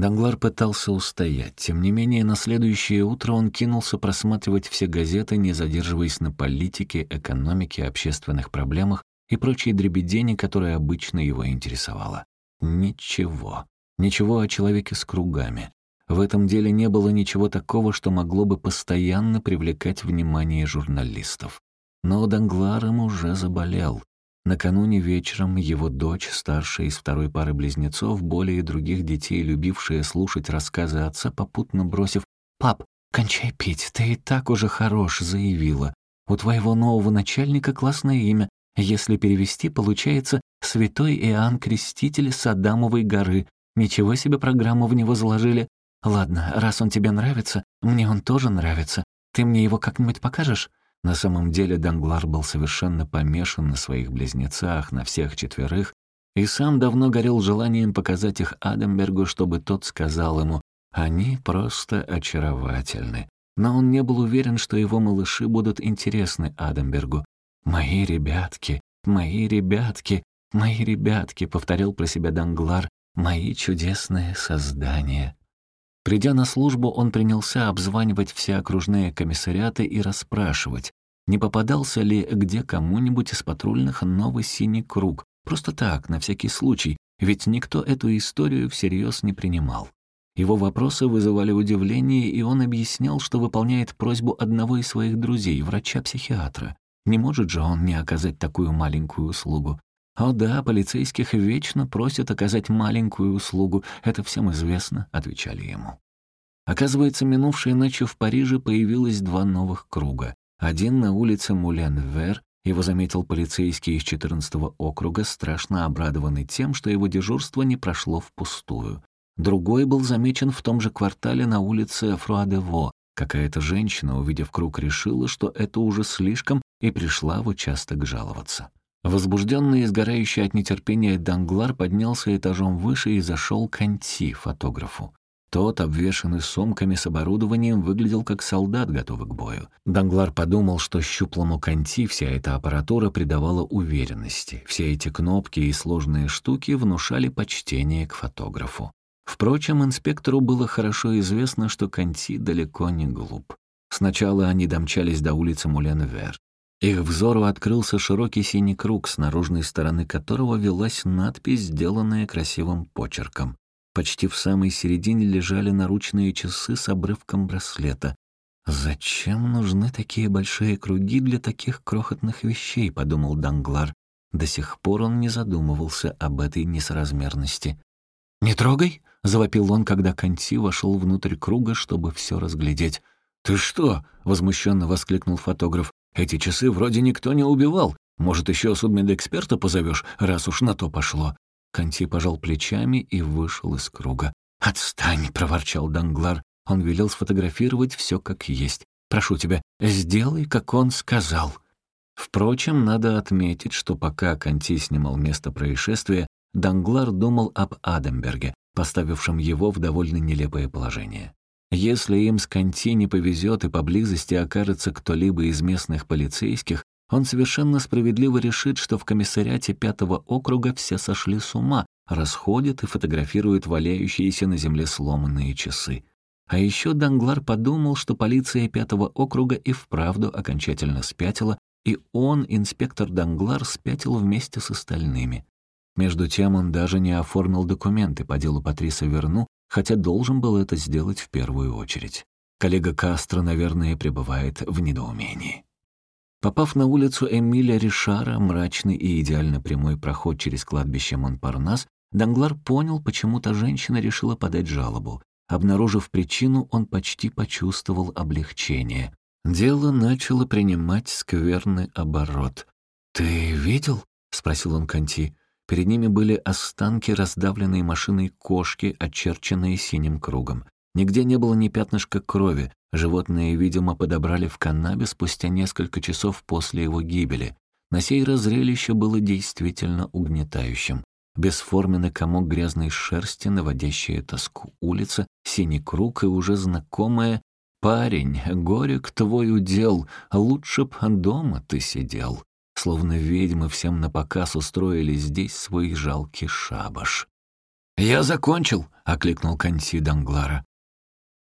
Данглар пытался устоять. Тем не менее, на следующее утро он кинулся просматривать все газеты, не задерживаясь на политике, экономике, общественных проблемах и прочей дребедени, которая обычно его интересовала. Ничего. Ничего о человеке с кругами. В этом деле не было ничего такого, что могло бы постоянно привлекать внимание журналистов. Но Дангларом уже заболел. Накануне вечером его дочь, старшая из второй пары близнецов, более других детей, любившая слушать рассказы отца, попутно бросив «Пап, кончай пить, ты и так уже хорош», заявила. «У твоего нового начальника классное имя. Если перевести, получается «Святой Иоанн Креститель с Адамовой горы». Ничего себе программу в него заложили. Ладно, раз он тебе нравится, мне он тоже нравится. Ты мне его как-нибудь покажешь?» На самом деле Данглар был совершенно помешан на своих близнецах, на всех четверых, и сам давно горел желанием показать их Адамбергу, чтобы тот сказал ему «они просто очаровательны». Но он не был уверен, что его малыши будут интересны Адамбергу. «Мои ребятки, мои ребятки, мои ребятки», — повторил про себя Данглар, «мои чудесные создания». Придя на службу, он принялся обзванивать все окружные комиссариаты и расспрашивать, не попадался ли где кому-нибудь из патрульных новый синий круг. Просто так, на всякий случай, ведь никто эту историю всерьез не принимал. Его вопросы вызывали удивление, и он объяснял, что выполняет просьбу одного из своих друзей, врача-психиатра. Не может же он не оказать такую маленькую услугу. «О да, полицейских вечно просят оказать маленькую услугу, это всем известно», — отвечали ему. Оказывается, минувшей ночью в Париже появилось два новых круга. Один на улице Мулен-Вер, его заметил полицейский из 14-го округа, страшно обрадованный тем, что его дежурство не прошло впустую. Другой был замечен в том же квартале на улице Фруадево. Какая-то женщина, увидев круг, решила, что это уже слишком, и пришла в участок жаловаться. Возбужденный и сгорающий от нетерпения Данглар поднялся этажом выше и зашел к Анти, фотографу. Тот, обвешанный сумками с оборудованием, выглядел как солдат, готовый к бою. Данглар подумал, что щуплому Канти вся эта аппаратура придавала уверенности. Все эти кнопки и сложные штуки внушали почтение к фотографу. Впрочем, инспектору было хорошо известно, что Канти далеко не глуп. Сначала они домчались до улицы Мулен-Вер. Их взору открылся широкий синий круг, с наружной стороны которого велась надпись, сделанная красивым почерком. Почти в самой середине лежали наручные часы с обрывком браслета. «Зачем нужны такие большие круги для таких крохотных вещей?» — подумал Данглар. До сих пор он не задумывался об этой несоразмерности. «Не трогай!» — завопил он, когда Канти вошел внутрь круга, чтобы все разглядеть. «Ты что?» — возмущенно воскликнул фотограф. Эти часы вроде никто не убивал. Может, еще судмедэксперта позовешь, раз уж на то пошло». Канти пожал плечами и вышел из круга. «Отстань!» — проворчал Данглар. Он велел сфотографировать все как есть. «Прошу тебя, сделай, как он сказал». Впрочем, надо отметить, что пока Канти снимал место происшествия, Данглар думал об Адамберге, поставившем его в довольно нелепое положение. Если им с Канти не повезет и поблизости окажется кто-либо из местных полицейских, он совершенно справедливо решит, что в комиссариате пятого округа все сошли с ума, расходят и фотографируют валяющиеся на земле сломанные часы. А еще Данглар подумал, что полиция пятого округа и вправду окончательно спятила, и он, инспектор Данглар, спятил вместе с остальными. Между тем он даже не оформил документы по делу Патриса Верну, хотя должен был это сделать в первую очередь. Коллега Кастро, наверное, пребывает в недоумении. Попав на улицу Эмиля Ришара, мрачный и идеально прямой проход через кладбище Монпарнас, Данглар понял, почему та женщина решила подать жалобу. Обнаружив причину, он почти почувствовал облегчение. Дело начало принимать скверный оборот. «Ты видел?» — спросил он Канти. Перед ними были останки раздавленной машиной кошки, очерченные синим кругом. Нигде не было ни пятнышка крови. Животные, видимо, подобрали в канабе спустя несколько часов после его гибели. На сей раз зрелище было действительно угнетающим. Бесформенный комок грязной шерсти, наводящая тоску улица, синий круг и уже знакомое «Парень, горек твой удел, лучше б дома ты сидел». Словно ведьмы всем на показ устроили здесь свой жалкий шабаш. «Я закончил», — окликнул Канси Данглара.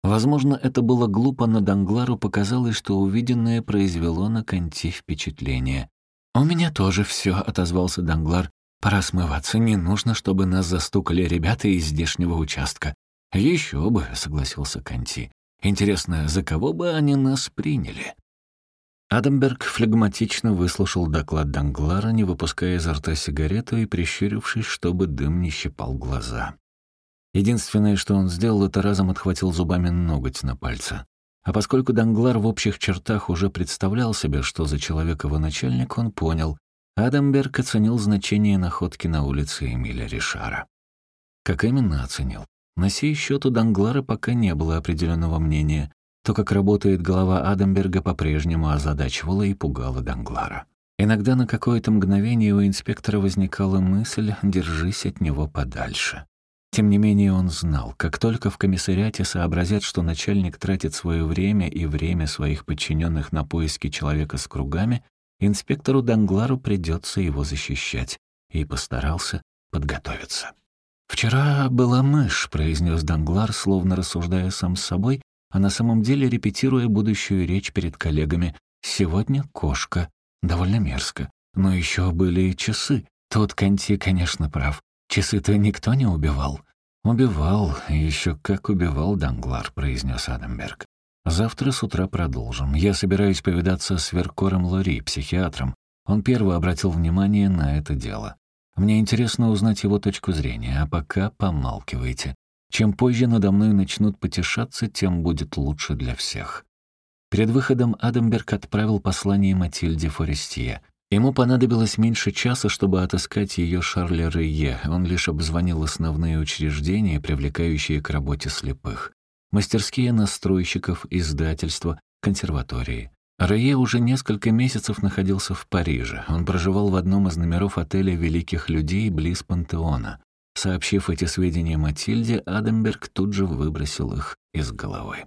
Возможно, это было глупо, но Данглару показалось, что увиденное произвело на Канти впечатление. «У меня тоже все, отозвался Данглар. «Пора смываться. Не нужно, чтобы нас застукали ребята из здешнего участка». Еще бы», — согласился Канти. «Интересно, за кого бы они нас приняли?» Адамберг флегматично выслушал доклад Данглара, не выпуская изо рта сигарету и прищурившись, чтобы дым не щипал глаза. Единственное, что он сделал, это разом отхватил зубами ноготь на пальце. А поскольку Данглар в общих чертах уже представлял себе, что за человек его начальник, он понял. Адамберг оценил значение находки на улице Эмиля Ришара. Как именно оценил? На сей счет у Данглара пока не было определенного мнения. То, как работает голова Адамберга, по-прежнему озадачивало и пугало Данглара. Иногда на какое-то мгновение у инспектора возникала мысль «держись от него подальше». Тем не менее он знал, как только в комиссариате сообразят, что начальник тратит свое время и время своих подчиненных на поиски человека с кругами, инспектору Данглару придется его защищать, и постарался подготовиться. «Вчера была мышь», — произнес Данглар, словно рассуждая сам с собой, а на самом деле репетируя будущую речь перед коллегами. «Сегодня кошка. Довольно мерзко. Но еще были часы. Тут Канти, конечно, прав. Часы-то никто не убивал». «Убивал, еще как убивал Данглар», — произнес Адамберг. «Завтра с утра продолжим. Я собираюсь повидаться с Веркором Лори, психиатром. Он первый обратил внимание на это дело. Мне интересно узнать его точку зрения, а пока помалкивайте. Чем позже надо мной начнут потешаться, тем будет лучше для всех. Перед выходом Адамберг отправил послание Матильде Форестье. Ему понадобилось меньше часа, чтобы отыскать ее Шарля Рейе. Он лишь обзвонил основные учреждения, привлекающие к работе слепых. Мастерские настройщиков, издательства, консерватории. Рейе уже несколько месяцев находился в Париже. Он проживал в одном из номеров отеля «Великих людей» близ Пантеона. Сообщив эти сведения Матильде, Адамберг тут же выбросил их из головы.